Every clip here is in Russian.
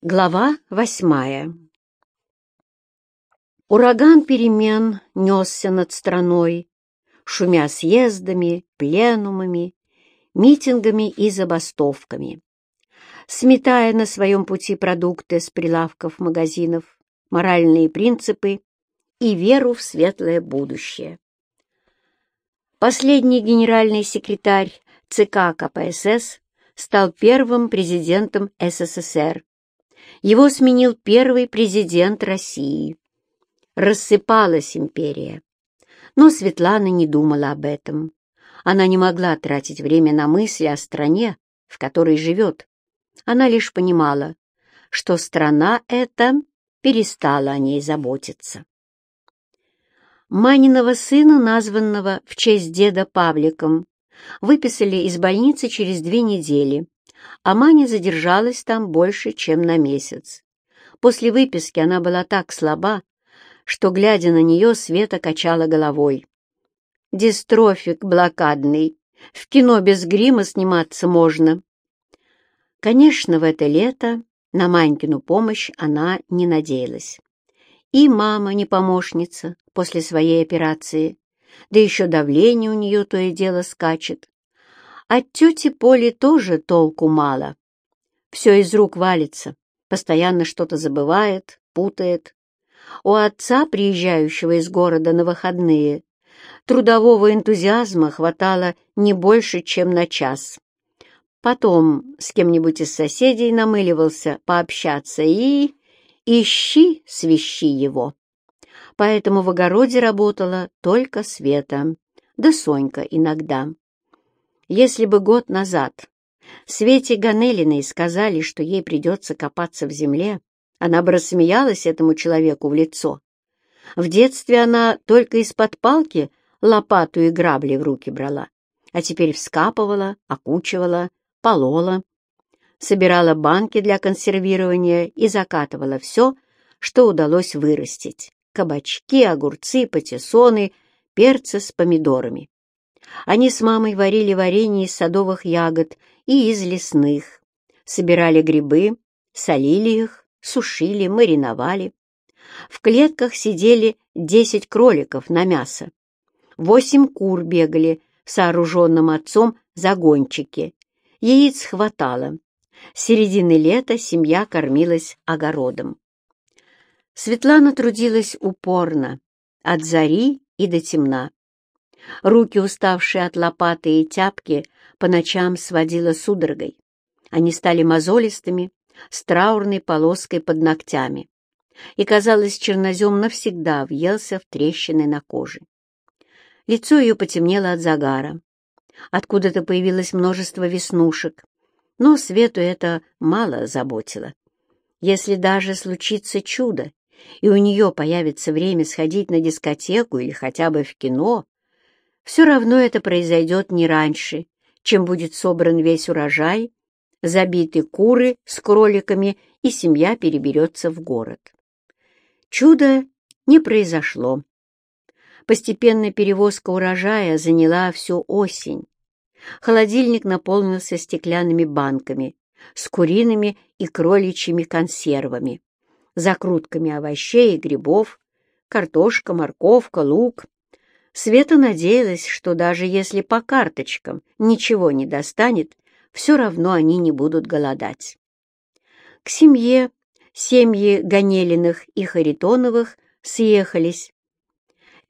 Глава восьмая Ураган перемен несся над страной, шумя съездами, пленумами, митингами и забастовками, сметая на своем пути продукты с прилавков магазинов, моральные принципы и веру в светлое будущее. Последний генеральный секретарь ЦК КПСС стал первым президентом СССР. Его сменил первый президент России. Рассыпалась империя. Но Светлана не думала об этом. Она не могла тратить время на мысли о стране, в которой живет. Она лишь понимала, что страна эта перестала о ней заботиться. Маниного сына, названного в честь деда Павликом, выписали из больницы через две недели, а Маня задержалась там больше, чем на месяц. После выписки она была так слаба, что, глядя на нее, Света качала головой. «Дистрофик блокадный. В кино без грима сниматься можно». Конечно, в это лето на Манькину помощь она не надеялась. И мама не помощница после своей операции, да еще давление у нее то и дело скачет. От тети Поли тоже толку мало. Все из рук валится, постоянно что-то забывает, путает. У отца, приезжающего из города на выходные, трудового энтузиазма хватало не больше, чем на час. Потом с кем-нибудь из соседей намыливался пообщаться и ищи, свищи его. Поэтому в огороде работала только Света, да Сонька иногда. Если бы год назад Свете Ганелиной сказали, что ей придется копаться в земле, она бы рассмеялась этому человеку в лицо. В детстве она только из-под палки лопату и грабли в руки брала, а теперь вскапывала, окучивала, полола, собирала банки для консервирования и закатывала все, что удалось вырастить — кабачки, огурцы, патиссоны, перцы с помидорами. Они с мамой варили варенье из садовых ягод и из лесных, собирали грибы, солили их, сушили, мариновали. В клетках сидели десять кроликов на мясо. Восемь кур бегали в сооруженном отцом загончике. Яиц хватало, с середины лета семья кормилась огородом. Светлана трудилась упорно, от зари и до темна. Руки, уставшие от лопаты и тяпки, по ночам сводила судорогой. Они стали мозолистыми, с траурной полоской под ногтями. И, казалось, чернозем навсегда въелся в трещины на коже. Лицо ее потемнело от загара. Откуда-то появилось множество веснушек, но Свету это мало заботило. Если даже случится чудо, и у нее появится время сходить на дискотеку или хотя бы в кино, все равно это произойдет не раньше, чем будет собран весь урожай, забиты куры с кроликами, и семья переберется в город. Чудо не произошло. Постепенно перевозка урожая заняла всю осень, Холодильник наполнился стеклянными банками с куриными и кроличьими консервами, закрутками овощей и грибов, картошка, морковка, лук. Света надеялась, что даже если по карточкам ничего не достанет, все равно они не будут голодать. К семье семьи Ганелиных и Харитоновых съехались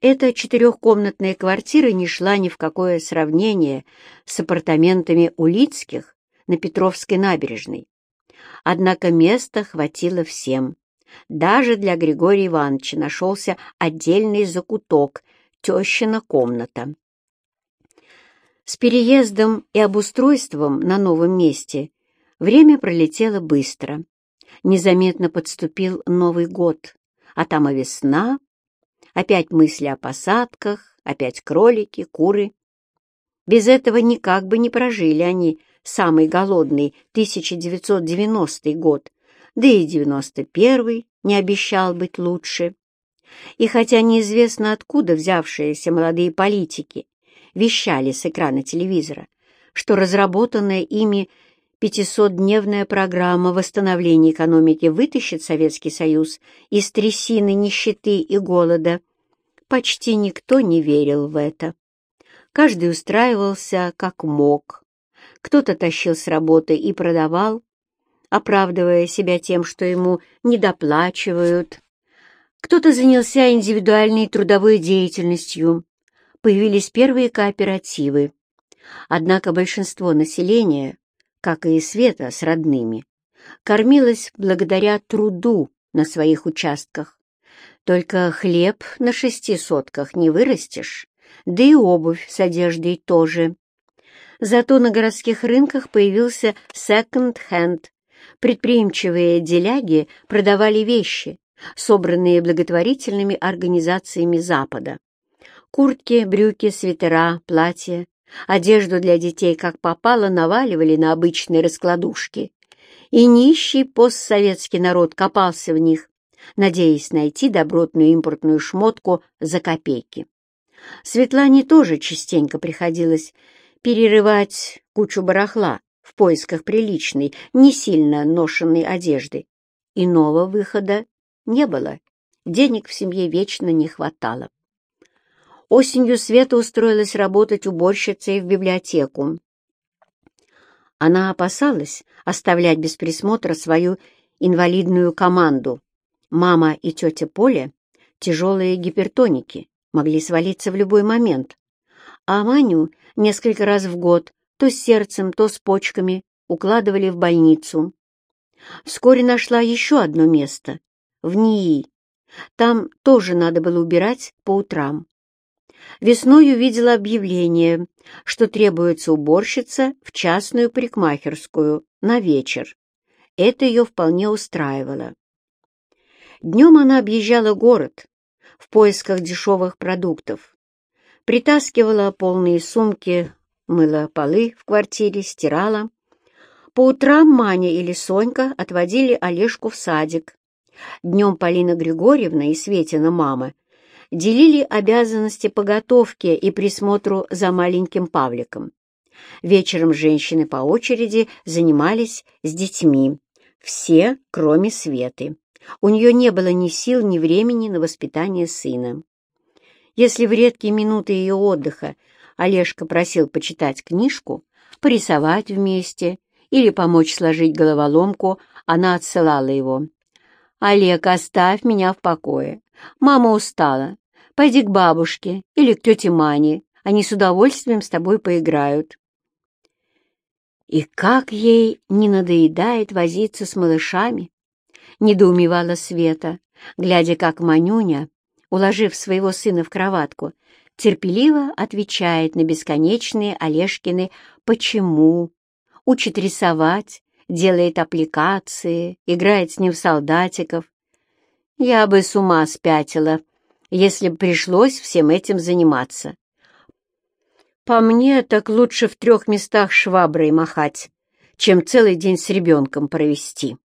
эта четырехкомнатная квартира не шла ни в какое сравнение с апартаментами Улицких на Петровской набережной. Однако места хватило всем. Даже для Григория Ивановича нашелся отдельный закуток, тещина комната. С переездом и обустройством на новом месте время пролетело быстро. Незаметно подступил Новый год, а там и весна, Опять мысли о посадках, опять кролики, куры. Без этого никак бы не прожили они самый голодный 1990 год, да и 91 не обещал быть лучше. И хотя неизвестно откуда взявшиеся молодые политики вещали с экрана телевизора, что разработанная ими 500-дневная программа восстановления экономики вытащит Советский Союз из трясины нищеты и голода. Почти никто не верил в это. Каждый устраивался как мог. Кто-то тащил с работы и продавал, оправдывая себя тем, что ему недоплачивают. Кто-то занялся индивидуальной трудовой деятельностью. Появились первые кооперативы. Однако большинство населения, как и Света с родными, кормилось благодаря труду на своих участках. Только хлеб на шести сотках не вырастешь, да и обувь с одеждой тоже. Зато на городских рынках появился секонд-хенд. Предприимчивые деляги продавали вещи, собранные благотворительными организациями Запада. Куртки, брюки, свитера, платья, одежду для детей как попало наваливали на обычные раскладушки. И нищий постсоветский народ копался в них, надеясь найти добротную импортную шмотку за копейки. Светлане тоже частенько приходилось перерывать кучу барахла в поисках приличной, не сильно ношенной одежды. Иного выхода не было, денег в семье вечно не хватало. Осенью Света устроилась работать уборщицей в библиотеку. Она опасалась оставлять без присмотра свою инвалидную команду. Мама и тетя Поля, тяжелые гипертоники, могли свалиться в любой момент. А Маню несколько раз в год, то с сердцем, то с почками, укладывали в больницу. Вскоре нашла еще одно место — в НИИ. Там тоже надо было убирать по утрам. Весной увидела объявление, что требуется уборщица в частную парикмахерскую на вечер. Это ее вполне устраивало. Днем она объезжала город в поисках дешевых продуктов притаскивала полные сумки, мыла полы в квартире, стирала. По утрам Маня или Сонька отводили Олежку в садик. Днем Полина Григорьевна и Светина мама делили обязанности по готовке и присмотру за маленьким Павликом. Вечером женщины по очереди занимались с детьми. Все, кроме Светы. У нее не было ни сил, ни времени на воспитание сына. Если в редкие минуты ее отдыха Олежка просил почитать книжку, порисовать вместе или помочь сложить головоломку, она отсылала его. «Олег, оставь меня в покое. Мама устала. Пойди к бабушке или к тете Мане. Они с удовольствием с тобой поиграют». И как ей не надоедает возиться с малышами, недоумевала Света, глядя, как Манюня уложив своего сына в кроватку, терпеливо отвечает на бесконечные Олежкины «почему?», учит рисовать, делает аппликации, играет с ним в солдатиков. Я бы с ума спятила, если бы пришлось всем этим заниматься. По мне, так лучше в трех местах шваброй махать, чем целый день с ребенком провести.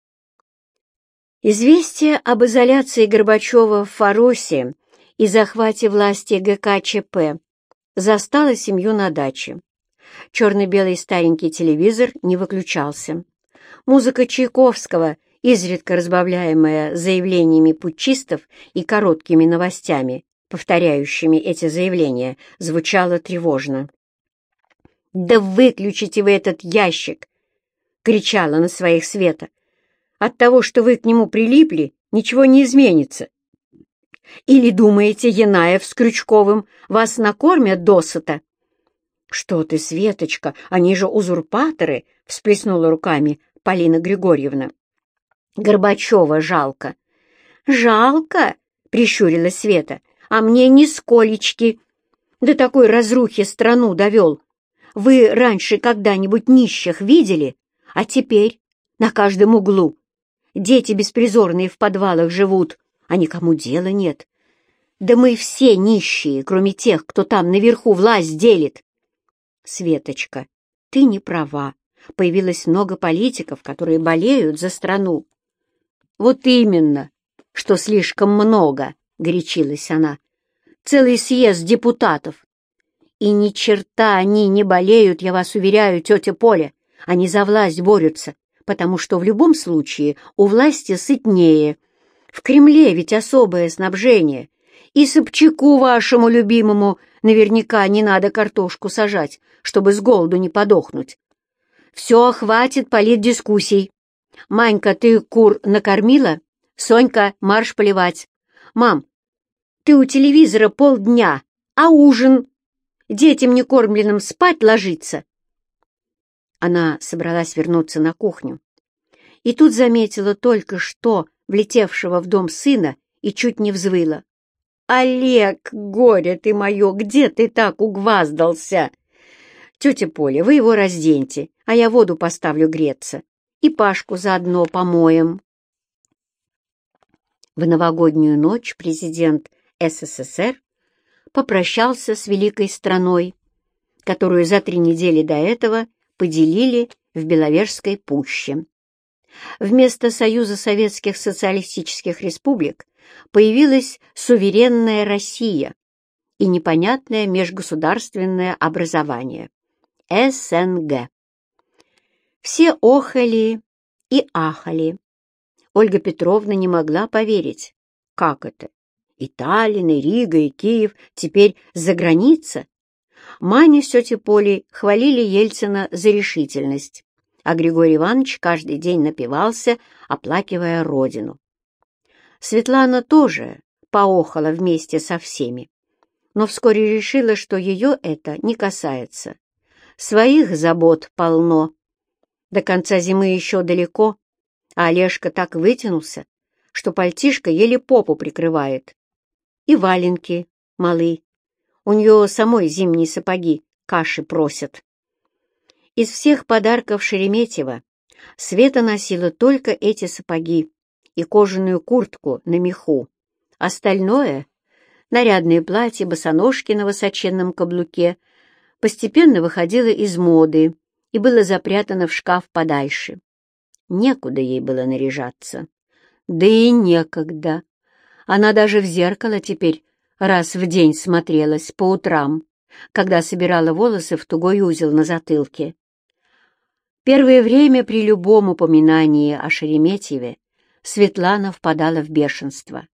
Известие об изоляции Горбачева в Фаросе и захвате власти ГКЧП застало семью на даче. Черно-белый старенький телевизор не выключался. Музыка Чайковского, изредка разбавляемая заявлениями путчистов и короткими новостями, повторяющими эти заявления, звучала тревожно. «Да выключите вы этот ящик!» — кричала на своих Света. От того, что вы к нему прилипли, ничего не изменится. Или думаете, Янаев с Крючковым вас накормят досыта? Что ты, Светочка, они же узурпаторы, всплеснула руками Полина Григорьевна. Горбачева жалко. Жалко, прищурилась Света, а мне нисколечки. До такой разрухи страну довел. Вы раньше когда-нибудь нищих видели? А теперь на каждом углу Дети беспризорные в подвалах живут, а никому дела нет. Да мы все нищие, кроме тех, кто там наверху власть делит. Светочка, ты не права. Появилось много политиков, которые болеют за страну. Вот именно, что слишком много, горячилась она. Целый съезд депутатов. И ни черта они не болеют, я вас уверяю, тетя Поля. Они за власть борются, потому что в любом случае у власти сытнее. В Кремле ведь особое снабжение. И Собчаку вашему любимому наверняка не надо картошку сажать, чтобы с голоду не подохнуть. Все, хватит политдискуссий. Манька, ты кур накормила? Сонька, марш поливать. Мам, ты у телевизора полдня, а ужин? Детям некормленным спать ложиться. Она собралась вернуться на кухню. И тут заметила только что влетевшего в дом сына и чуть не взвыла. «Олег, горе ты мое, где ты так угваздался?» «Тетя Поля, вы его разденьте, а я воду поставлю греться. И Пашку заодно помоем». В новогоднюю ночь президент СССР попрощался с великой страной, которую за три недели до этого поделили в Беловежской пуще. Вместо Союза Советских Социалистических Республик появилась суверенная Россия и непонятное межгосударственное образование – СНГ. Все охали и ахали. Ольга Петровна не могла поверить. Как это? И Таллин, и Рига, и Киев теперь за граница? Маня с тетей Полей хвалили Ельцина за решительность, а Григорий Иванович каждый день напивался, оплакивая родину. Светлана тоже поохала вместе со всеми, но вскоре решила, что ее это не касается. Своих забот полно. До конца зимы еще далеко, а Олежка так вытянулся, что пальтишко еле попу прикрывает. И валенки малы. У нее самой зимние сапоги каши просят. Из всех подарков Шереметьева Света носила только эти сапоги и кожаную куртку на меху. Остальное — нарядное платье, босоножки на высоченном каблуке — постепенно выходило из моды и было запрятано в шкаф подальше. Некуда ей было наряжаться. Да и некогда. Она даже в зеркало теперь раз в день смотрелась по утрам, когда собирала волосы в тугой узел на затылке. Первое время при любом упоминании о Шереметьеве Светлана впадала в бешенство.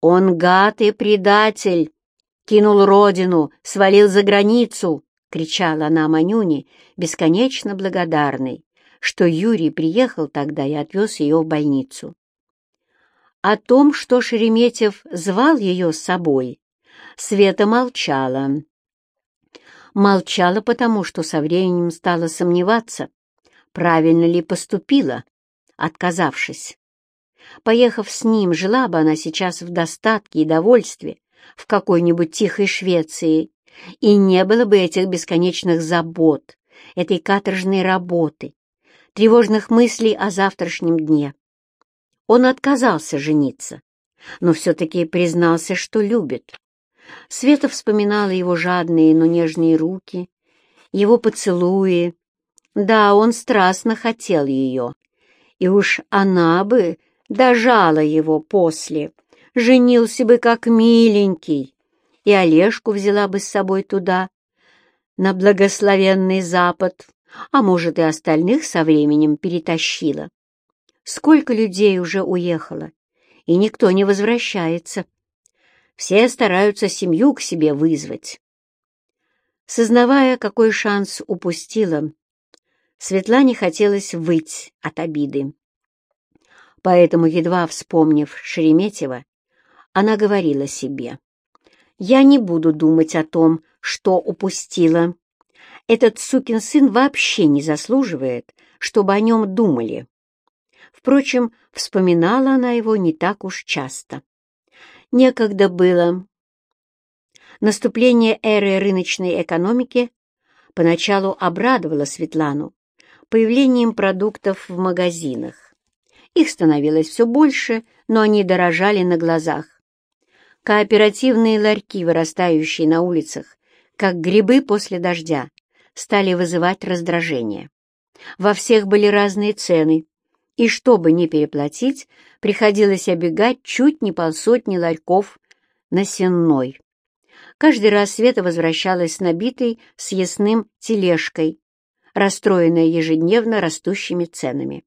«Он гад и предатель! Кинул родину, свалил за границу!» — кричала она Манюне, бесконечно благодарной, что Юрий приехал тогда и отвез ее в больницу. О том, что Шереметьев звал ее с собой, Света молчала. Молчала потому, что со временем стала сомневаться, правильно ли поступила, отказавшись. Поехав с ним, жила бы она сейчас в достатке и довольстве в какой-нибудь тихой Швеции, и не было бы этих бесконечных забот, этой каторжной работы, тревожных мыслей о завтрашнем дне. Он отказался жениться, но все-таки признался, что любит. Света вспоминала его жадные, но нежные руки, его поцелуи. Да, он страстно хотел ее, и уж она бы дожала его после, женился бы как миленький, и Олежку взяла бы с собой туда, на благословенный Запад, а может, и остальных со временем перетащила. Сколько людей уже уехало, и никто не возвращается. Все стараются семью к себе вызвать. Сознавая, какой шанс упустила, Светлане хотелось выть от обиды. Поэтому, едва вспомнив Шереметьева, она говорила себе, «Я не буду думать о том, что упустила. Этот сукин сын вообще не заслуживает, чтобы о нем думали». Впрочем, вспоминала она его не так уж часто. Некогда было. Наступление эры рыночной экономики поначалу обрадовало Светлану появлением продуктов в магазинах. Их становилось все больше, но они дорожали на глазах. Кооперативные ларьки, вырастающие на улицах, как грибы после дождя, стали вызывать раздражение. Во всех были разные цены, и чтобы не переплатить, приходилось обегать чуть не полсотни ларьков на сенной. Каждый раз Света возвращалась с набитой съестным тележкой, расстроенная ежедневно растущими ценами.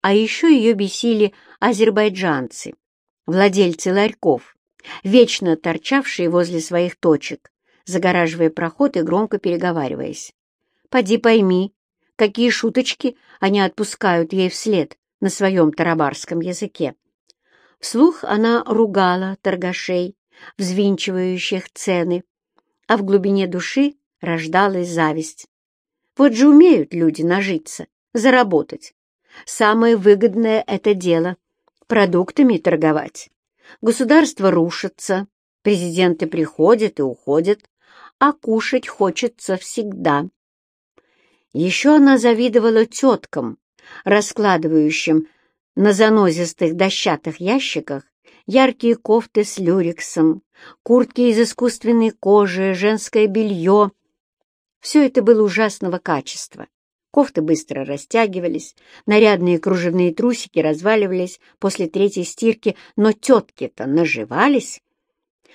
А еще ее бесили азербайджанцы, владельцы ларьков, вечно торчавшие возле своих точек, загораживая проход и громко переговариваясь. «Поди пойми, какие шуточки они отпускают ей вслед на своем тарабарском языке». Вслух она ругала торгашей, взвинчивающих цены, а в глубине души рождалась зависть. Вот же умеют люди нажиться, заработать. Самое выгодное это дело — продуктами торговать. Государство рушится, президенты приходят и уходят, а кушать хочется всегда. Еще она завидовала теткам, раскладывающим на занозистых дощатых ящиках яркие кофты с люрексом, куртки из искусственной кожи, женское белье. Все это было ужасного качества. Кофты быстро растягивались, нарядные кружевные трусики разваливались после третьей стирки, но тетки-то наживались.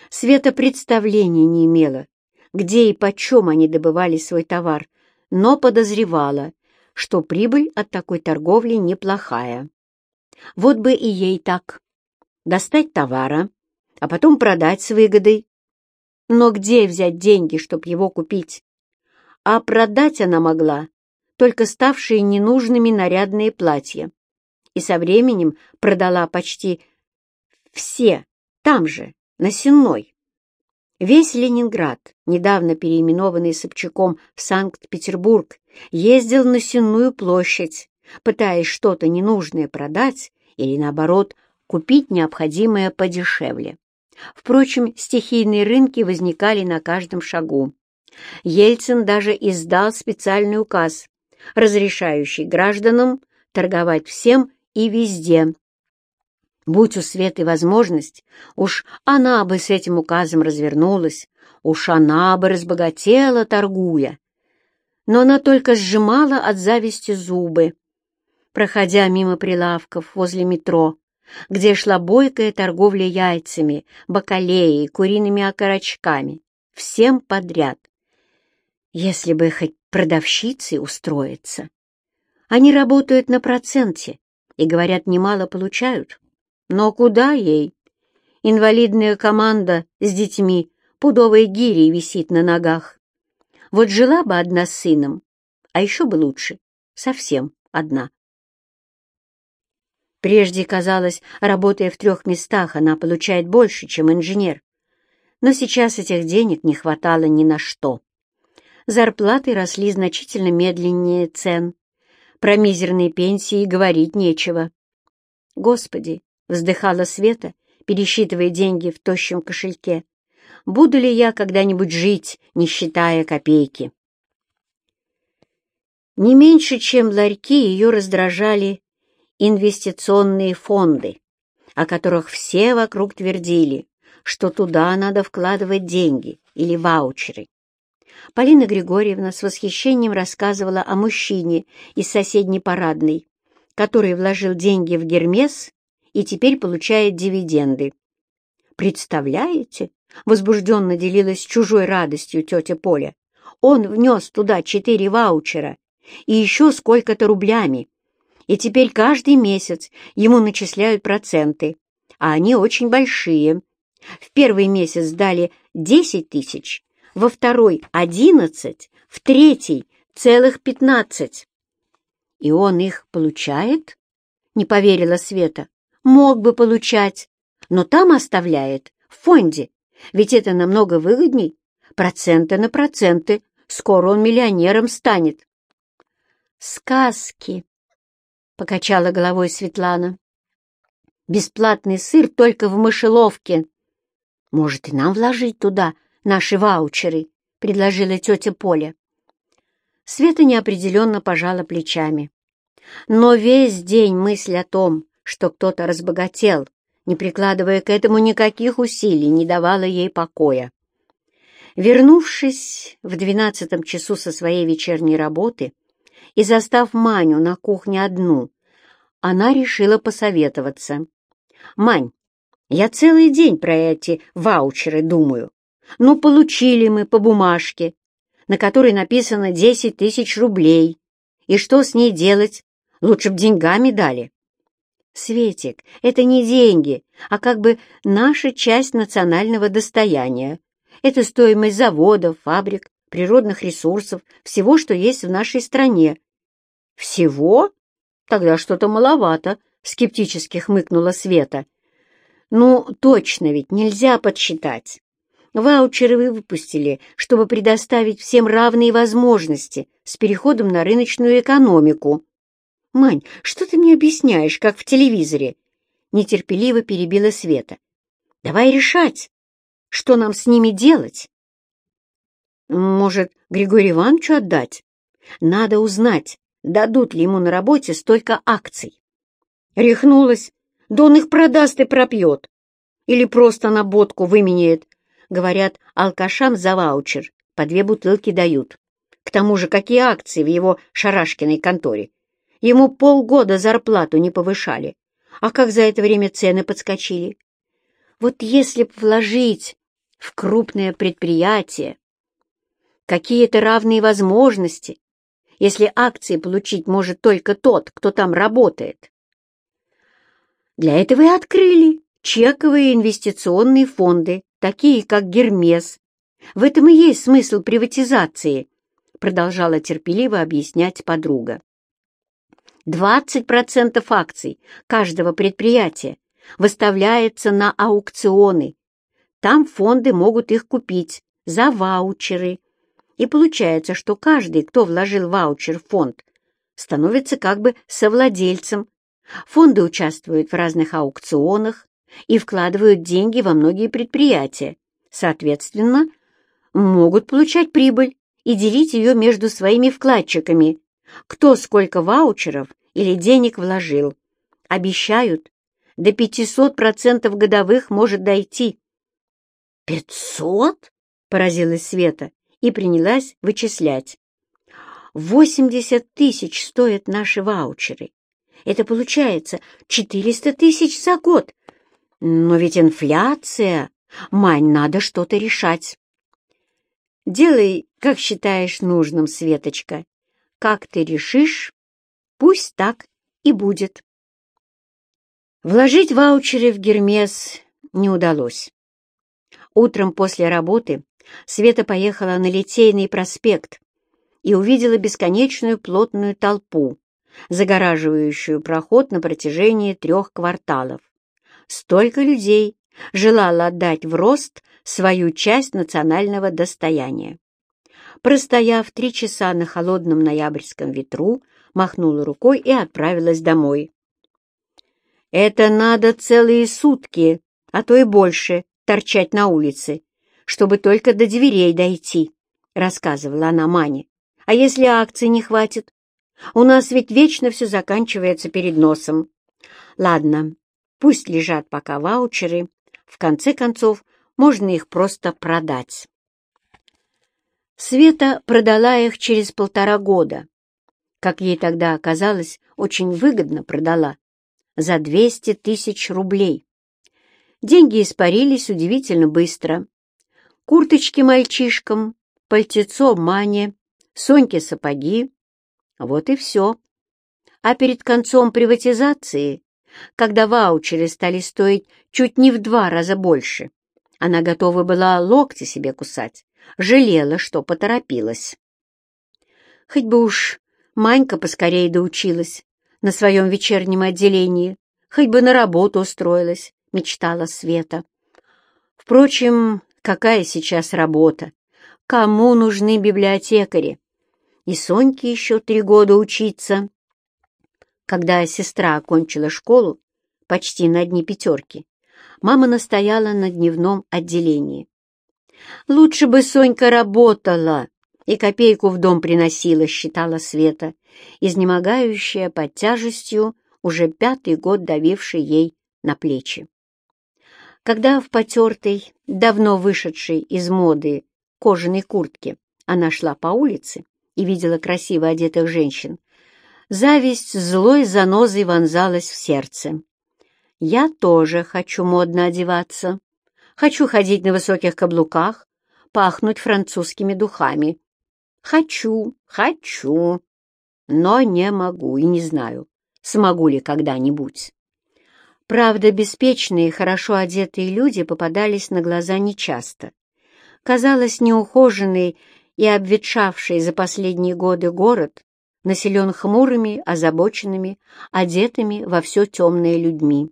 Света представления не имела, где и почем они добывали свой товар, но подозревала, что прибыль от такой торговли неплохая. Вот бы и ей так. Достать товара, а потом продать с выгодой. Но где взять деньги, чтобы его купить? А продать она могла только ставшие ненужными нарядные платья. И со временем продала почти все там же, на Сенной. Весь Ленинград, недавно переименованный Собчаком в Санкт-Петербург, ездил на Сенную площадь, пытаясь что-то ненужное продать или, наоборот, купить необходимое подешевле. Впрочем, стихийные рынки возникали на каждом шагу. Ельцин даже издал специальный указ, разрешающий гражданам торговать всем и везде. Будь у Светы возможность, уж она бы с этим указом развернулась, уж она бы разбогатела, торгуя. Но она только сжимала от зависти зубы, проходя мимо прилавков возле метро, где шла бойкая торговля яйцами, бакалеей, куриными окорочками, всем подряд. Если бы хоть продавщицей устроиться. Они работают на проценте и, говорят, немало получают. Но куда ей? Инвалидная команда с детьми, пудовой гирей висит на ногах. Вот жила бы одна с сыном, а еще бы лучше, совсем одна. Прежде казалось, работая в трех местах, она получает больше, чем инженер. Но сейчас этих денег не хватало ни на что. Зарплаты росли значительно медленнее цен. Про мизерные пенсии говорить нечего. «Господи!» — вздыхала Света, пересчитывая деньги в тощем кошельке. «Буду ли я когда-нибудь жить, не считая копейки?» Не меньше, чем ларьки, ее раздражали инвестиционные фонды, о которых все вокруг твердили, что туда надо вкладывать деньги или ваучеры. Полина Григорьевна с восхищением рассказывала о мужчине из соседней парадной, который вложил деньги в Гермес и теперь получает дивиденды. «Представляете?» — возбужденно делилась чужой радостью тетя Поля. «Он внес туда четыре ваучера и еще сколько-то рублями, и теперь каждый месяц ему начисляют проценты, а они очень большие. В первый месяц дали 10 тысяч, во второй — одиннадцать, в третий — целых пятнадцать. И он их получает? Не поверила Света. Мог бы получать, но там оставляет, в фонде. Ведь это намного выгодней. Проценты на проценты. Скоро он миллионером станет. Сказки, покачала головой Светлана. Бесплатный сыр только в мышеловке. Может, и нам вложить туда наши ваучеры», — предложила тетя Поля. Света неопределенно пожала плечами. Но весь день мысль о том, что кто-то разбогател, не прикладывая к этому никаких усилий, не давала ей покоя. Вернувшись в двенадцатом часу со своей вечерней работы и застав Маню на кухне одну, она решила посоветоваться. «Мань, я целый день про эти ваучеры думаю. Ну, получили мы по бумажке. на которой написано десять тысяч рублей. И что с ней делать? Лучше б деньгами дали. Светик, это не деньги, а как бы наша часть национального достояния. Это стоимость заводов, фабрик, природных ресурсов, всего, что есть в нашей стране. Всего? Тогда что-то маловато, скептически хмыкнула Света. Ну, точно ведь нельзя подсчитать. Ваучеры вы выпустили, чтобы предоставить всем равные возможности с переходом на рыночную экономику. «Мань, что ты мне объясняешь, как в телевизоре?» Нетерпеливо перебила Света. «Давай решать, что нам с ними делать?» «Может, Григорию Ивановичу отдать? Надо узнать, дадут ли ему на работе столько акций». Рехнулась. Да он их продаст и пропьет. Или просто на бодку выменяет Говорят, алкашам за ваучер по две бутылки дают. К тому же, какие акции в его шарашкиной конторе? Ему полгода зарплату не повышали. А как за это время цены подскочили? Вот если б вложить в крупное предприятие какие-то равные возможности, если акции получить может только тот, кто там работает. Для этого и открыли чековые инвестиционные фонды, такие как Гермес. В этом и есть смысл приватизации, продолжала терпеливо объяснять подруга. 20% акций каждого предприятия выставляется на аукционы. Там фонды могут их купить за ваучеры. И получается, что каждый, кто вложил ваучер в фонд, становится как бы совладельцем. Фонды участвуют в разных аукционах, и вкладывают деньги во многие предприятия, соответственно, могут получать прибыль и делить ее между своими вкладчиками, кто сколько ваучеров или денег вложил. Обещают, до 500% годовых может дойти. «Пятьсот?» — поразилась Света и принялась вычислять. «Восемьдесят тысяч стоят наши ваучеры. Это получается четыреста тысяч за год. Но ведь инфляция. Мань, надо что-то решать. Делай, как считаешь нужным, Светочка. Как ты решишь, пусть так и будет. Вложить ваучеры в Гермес не удалось. Утром после работы Света поехала на Литейный проспект и увидела бесконечную плотную толпу, загораживающую проход на протяжении трех кварталов. Столько людей желало отдать в рост свою часть национального достояния. Простояв три часа на холодном ноябрьском ветру, махнула рукой и отправилась домой. «Это надо целые сутки, а то и больше, торчать на улице, чтобы только до дверей дойти», — рассказывала она Мане. «А если акций не хватит? У нас ведь вечно все заканчивается перед носом. Ладно, Пусть лежат пока ваучеры, в конце концов, можно их просто продать. Света продала их через полтора года. Как ей тогда оказалось, очень выгодно продала. За 200 тысяч рублей. Деньги испарились удивительно быстро. Курточки мальчишкам, пальтецо Мане, Соньке сапоги. Вот и все. А перед концом приватизации когда ваучеры стали стоить чуть не в два раза больше. Она готова была локти себе кусать, жалела, что поторопилась. Хоть бы уж Манька поскорее доучилась на своем вечернем отделении, хоть бы на работу устроилась, мечтала Света. Впрочем, какая сейчас работа? Кому нужны библиотекари? И Соньке еще три года учиться. Когда сестра окончила школу, почти на дни пятерки, мама настояла на дневном отделении. «Лучше бы Сонька работала и копейку в дом приносила», — считала Света, изнемогающая под тяжестью, уже пятый год давившей ей на плечи. Когда в потертой, давно вышедшей из моды кожаной куртке она шла по улице и видела красиво одетых женщин, Зависть злой занозой вонзалась в сердце. «Я тоже хочу модно одеваться. Хочу ходить на высоких каблуках, пахнуть французскими духами. Хочу, хочу, но не могу и не знаю, смогу ли когда-нибудь. Правда, беспечные, хорошо одетые люди попадались на глаза нечасто. Казалось, неухоженный и обветшавший за последние годы город населен хмурыми, озабоченными, одетыми во все темное людьми.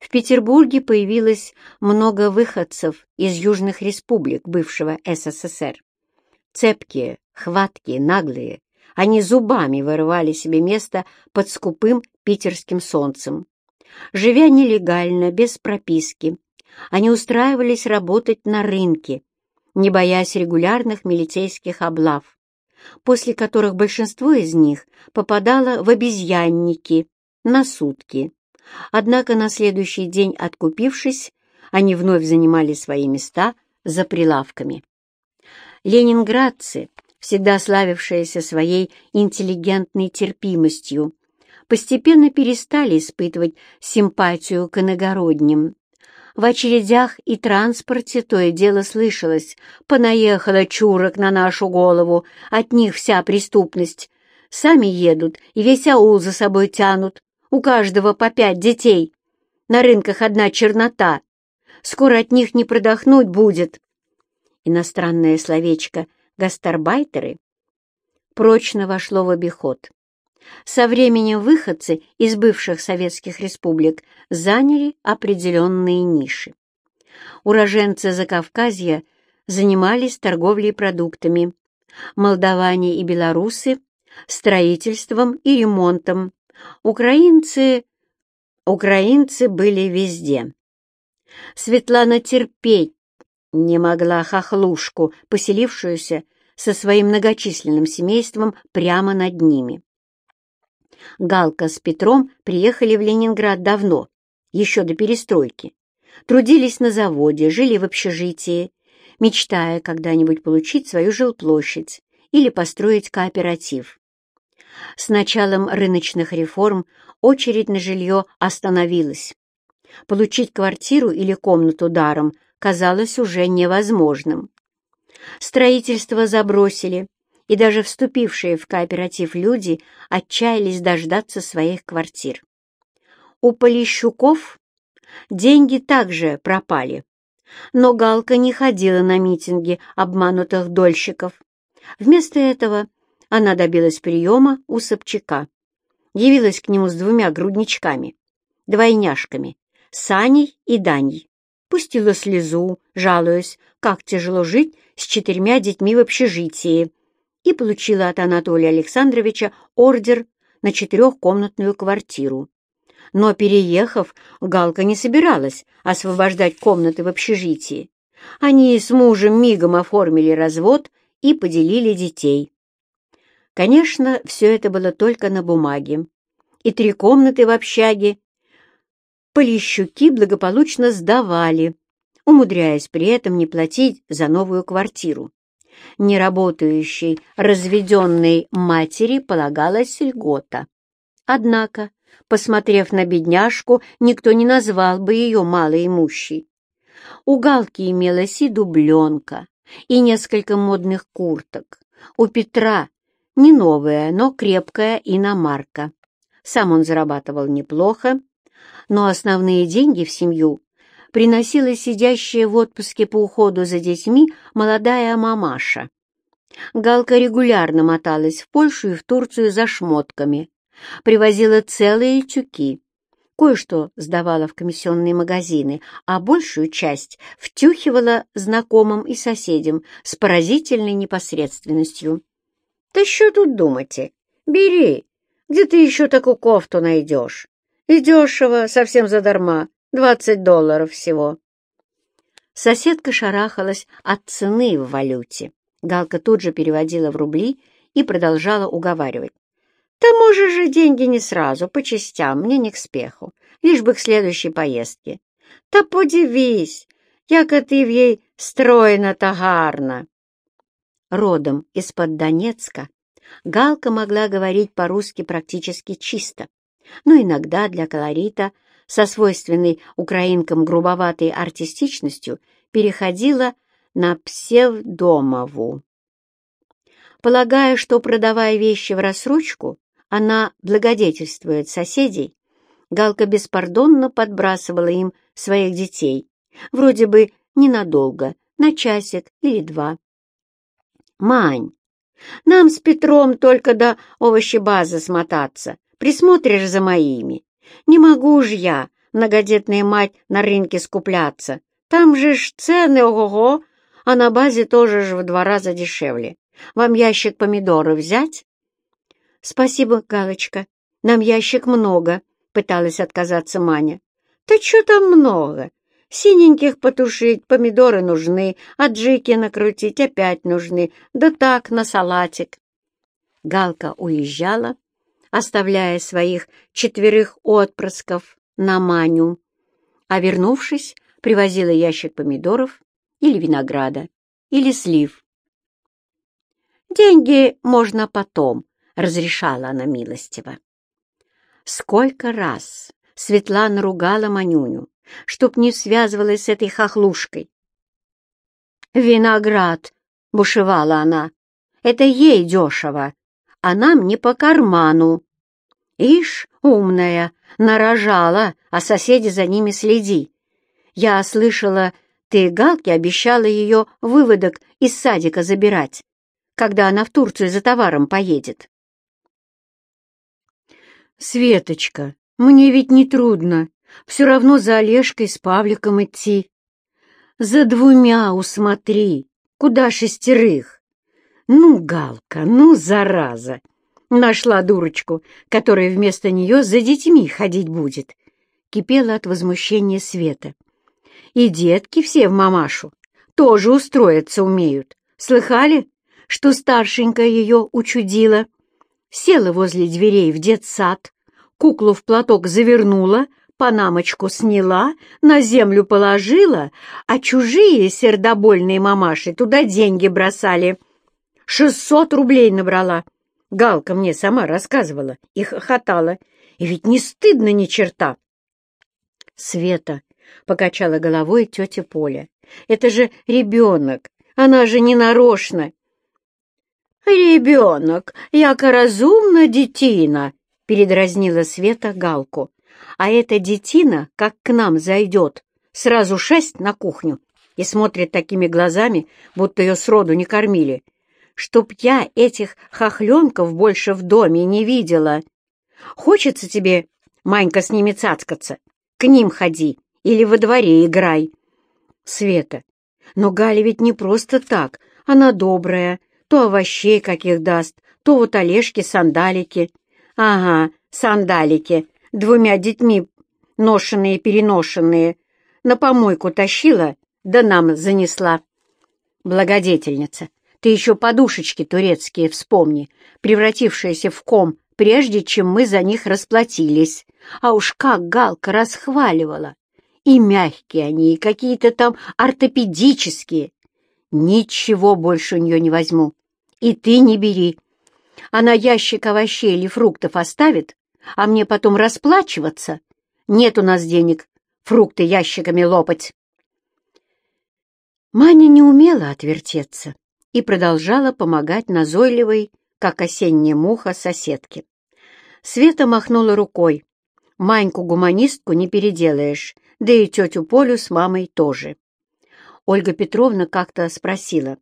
В Петербурге появилось много выходцев из южных республик бывшего СССР. Цепкие, хваткие, наглые, они зубами вырывали себе место под скупым питерским солнцем. Живя нелегально, без прописки, они устраивались работать на рынке, не боясь регулярных милицейских облав, после которых большинство из них попадало в обезьянники на сутки. Однако на следующий день, откупившись, они вновь занимали свои места за прилавками. Ленинградцы, всегда славившиеся своей интеллигентной терпимостью, постепенно перестали испытывать симпатию к иногородним. В очередях и транспорте то и дело слышалось «понаехало чурок на нашу голову, от них вся преступность. Сами едут и весь аул за собой тянут, у каждого по пять детей. На рынках одна чернота. Скоро от них не продохнуть будет». Иностранное словечко «гастарбайтеры» прочно вошло в обиход. Со временем выходцы из бывших советских республик заняли определенные ниши. Уроженцы Закавказья занимались торговлей продуктами, молдаване и белорусы – строительством и ремонтом, украинцы украинцы были везде. Светлана терпеть не могла хохлушку, поселившуюся со своим многочисленным семейством прямо над ними. Галка с Петром приехали в Ленинград давно, еще до перестройки. Трудились на заводе, жили в общежитии, мечтая когда-нибудь получить свою жилплощадь или построить кооператив. С началом рыночных реформ очередь на жилье остановилась. Получить квартиру или комнату даром казалось уже невозможным. Строительство забросили, и даже вступившие в кооператив люди отчаялись дождаться своих квартир. У Полищуков деньги также пропали, но Галка не ходила на митинги обманутых дольщиков. Вместо этого она добилась приема у Собчака, явилась к нему с двумя грудничками, двойняшками, Саней и Даней, пустила слезу, жалуясь, как тяжело жить с четырьмя детьми в общежитии, и получила от Анатолия Александровича ордер на четырехкомнатную квартиру. Но, переехав, Галка не собиралась освобождать комнаты в общежитии. Они с мужем мигом оформили развод и поделили детей. Конечно, все это было только на бумаге, и три комнаты в общаге Полищуки благополучно сдавали, умудряясь при этом не платить за новую квартиру неработающей разведенной матери полагалась льгота. Однако, посмотрев на бедняжку, никто не назвал бы ее малоимущей. У Галки имелась и дубленка, и несколько модных курток. У Петра не новая, но крепкая иномарка. Сам он зарабатывал неплохо, но основные деньги в семью приносила сидящая в отпуске по уходу за детьми молодая мамаша. Галка регулярно моталась в Польшу и в Турцию за шмотками, привозила целые тюки, кое-что сдавала в комиссионные магазины, а большую часть втюхивала знакомым и соседям с поразительной непосредственностью. «Да что тут думайте? Бери! Где ты еще такую кофту найдешь? И дешево, совсем задарма. Двадцать долларов всего. Соседка шарахалась от цены в валюте. Галка тут же переводила в рубли и продолжала уговаривать. «Да можешь же деньги не сразу, по частям, мне не к спеху, лишь бы к следующей поездке. Та подивись, яко ты в ей стройно-то гарно!» Родом из-под Донецка Галка могла говорить по-русски практически чисто, но иногда для колорита – со свойственной украинкам грубоватой артистичностью переходила на псевдомову. Полагая, что, продавая вещи в рассрочку, она благодетельствует соседей, Галка беспардонно подбрасывала им своих детей, вроде бы ненадолго, на часик или два. «Мань, нам с Петром только до овощебазы смотаться, присмотришь за моими. Не могу ж я, многодетная мать, на рынке скупляться. Там же ж цены ого-го, а на базе тоже ж в два раза дешевле. Вам ящик помидоров взять?» «Спасибо, Галочка, нам ящик много», — пыталась отказаться Маня. «Да что там много? Синеньких потушить, помидоры нужны, а джики накрутить опять нужны, да так, на салатик». Галка уезжала, оставляя своих четверых отпрысков на Маню, а, вернувшись, привозила ящик помидоров или винограда, или слив. «Деньги можно потом», — разрешала она милостиво. Сколько раз Светлана ругала Манюню, чтоб не связывалась с этой хохлушкой. «Виноград!» — бушевала она. «Это ей дешево, а нам не по карману. Ишь, умная, нарожала, а соседи за ними следи. Я слышала, ты Галке обещала ее выводок из садика забирать, когда она в Турцию за товаром поедет. «Светочка, мне ведь не трудно, все равно за Олежкой с Павликом идти. За двумя усмотри, куда шестерых? Ну, Галка, ну, зараза!» Нашла дурочку, которая вместо нее за детьми ходить будет. Кипела от возмущения Света. И детки все в мамашу тоже устроиться умеют. Слыхали, что старшенькая ее учудила? Села возле дверей в детсад, куклу в платок завернула, панамочку сняла, на землю положила, а чужие сердобольные мамаши туда деньги бросали. Шестьсот рублей набрала. Галка мне сама рассказывала и хохотала. И ведь не стыдно ни черта. Света, — покачала головой тетя Поля. «Это же ребенок, она же не нарочно». «Ребенок, яко разумна детина», — передразнила Света Галку. «А эта детина, как к нам зайдет, сразу шесть на кухню и смотрит такими глазами, будто ее сроду не кормили. Чтоб я этих хохленков больше в доме не видела. Хочется тебе, Манька, с ними цацкаться? К ним ходи, или во дворе играй. Света, но Галя ведь не просто так, она добрая, то овощей каких даст, то вот Олежки сандалики. Ага, сандалики, двумя детьми ношенные-переношенные. На помойку тащила, да нам занесла. Благодетельница, ты еще подушечки турецкие вспомни, превратившиеся в ком, прежде чем мы за них расплатились. А уж как Галка расхваливала! И мягкие они, и какие-то там ортопедические. Ничего больше у нее не возьму. И ты не бери. Она ящик овощей или фруктов оставит, а мне потом расплачиваться. Нет у нас денег фрукты ящиками лопать. Маня не умела отвертеться и продолжала помогать назойливой, как осенняя муха, соседке. Света махнула рукой. Маньку-гуманистку не переделаешь, да и тетю Полю с мамой тоже. Ольга Петровна как-то спросила,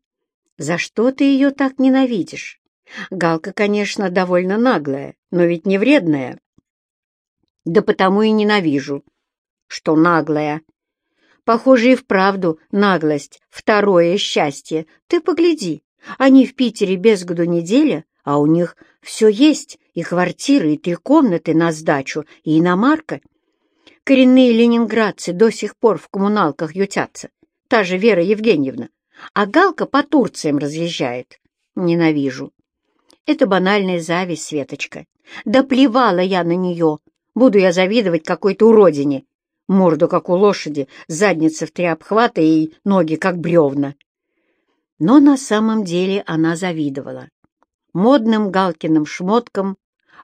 «За что ты ее так ненавидишь? Галка, конечно, довольно наглая, но ведь не вредная». «Да потому и ненавижу, что наглая. Похоже, и вправду наглость — второе счастье. Ты погляди, они в Питере без году неделя, а у них все есть, и квартиры, и три комнаты на сдачу, и иномарка — Коренные ленинградцы до сих пор в коммуналках ютятся. Та же Вера Евгеньевна. А Галка по Турциям разъезжает. Ненавижу. Это банальная зависть, Светочка. Да плевала я на нее. Буду я завидовать какой-то уродине. Морду, как у лошади, задница в три обхвата и ноги, как бревна. Но на самом деле она завидовала. Модным Галкиным шмоткам,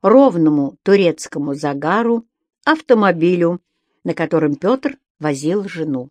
ровному турецкому загару, автомобилю, на котором Петр возил жену.